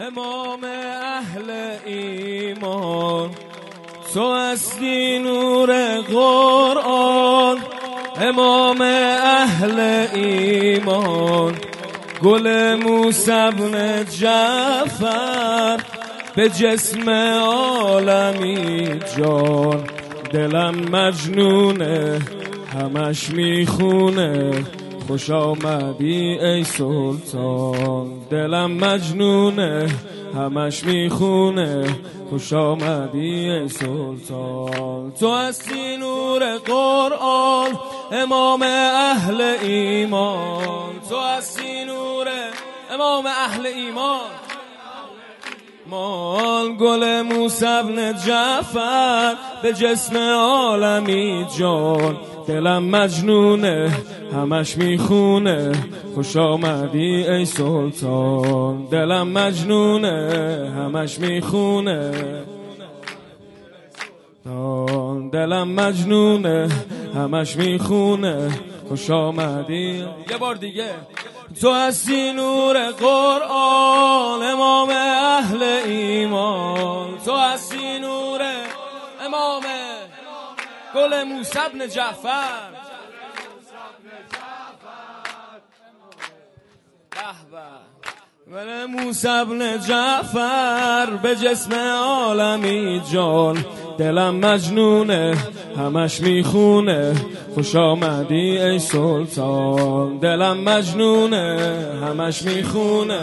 امام اهل ایمان تو هستی نور قرآن. امام اهل ایمان گل موسبن جعفر به جسم عالمی جان. دلم مجنونه همش می‌خونه. خوش آمدی ای سلطان. دلم مجنونه همش می‌خونه. خوش آمدی ای سلطان. تو هستی نور قرآن امام اهل ایمان. تو هستی نور امام اهل ایمان. مال گل موسبن جعفر به جسم عالمی جان. دلم مجنونه همش می‌خونه. خوش آمدی ای سلطان. دلم مجنونه همش می‌خونه. دلم مجنونه همش می‌خونه. خوش آمدی. یه بار دیگه. تو هستی نور قرآن امام اهل ایمان. تو هستی نور امام گل موسی بن جعفر. گل موسی بن جعفر به جسم عالمی جان. دلم مجنونه همش می‌خونه. خوش آمدی ای سلطان. دلم مجنونه همش می‌خونه.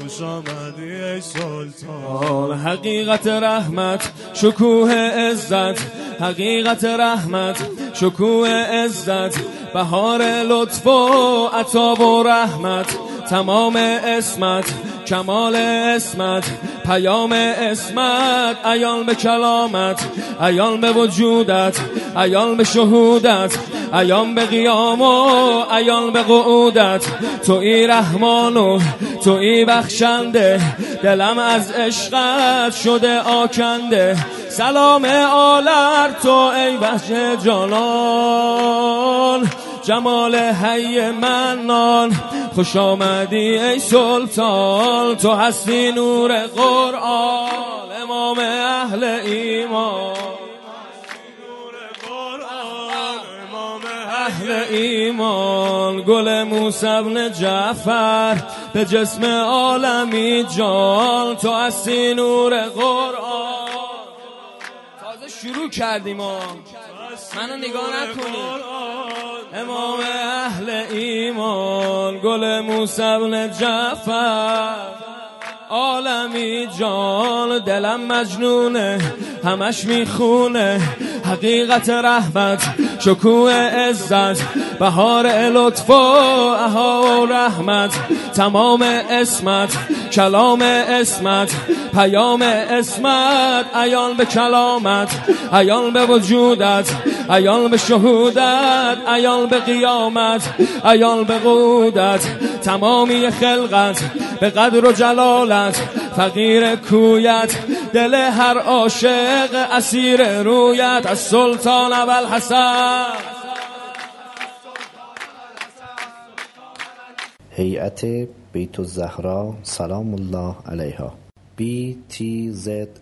خوش آمدی ای سلطان. حقیقت رحمت شکوه عزت. حقیقت رحمت شکوه عزت. بهار لطف و عطا و رحمت. تمام اسمت کمال اسمت پیام اسمت ایان به کلامت ایان به وجودت ایان به شهودت ایان به قیام و ایان به قعودت. ای رحمان و ای بخشنده دلم از عشقت شده آکنده. سلام آلر تو ای وحش جانان. جمال حی منان. خوش آمدی ای سلطان تو هستی نور قرآن. امام اهل ایمان. اهل ایمان. گل موسی جعفر به جسم عالمی جان. تو هستی نور قرآن. تازه شروع کردیم منو نگاه نکنید امام اهل ایمان گل موسی بن جعفر. عالمی جان دلم مجنونه همش می‌خونه. حقیقت رحمت شکوه عزت. بهار لطف و اها و رحمت. تمام اسمت کلام اسمت پیام اسمت ایان به کلامت. ایان به وجودت. ایان به شهودت ایان به قیامت ایان به قودت تمامی خلقت به قدر و جلالت فقیر کویت دل هر عاشق اسیر رویت از سلطان اول حسن هیئت بیت الزهرا سلام الله علیها btzs.ir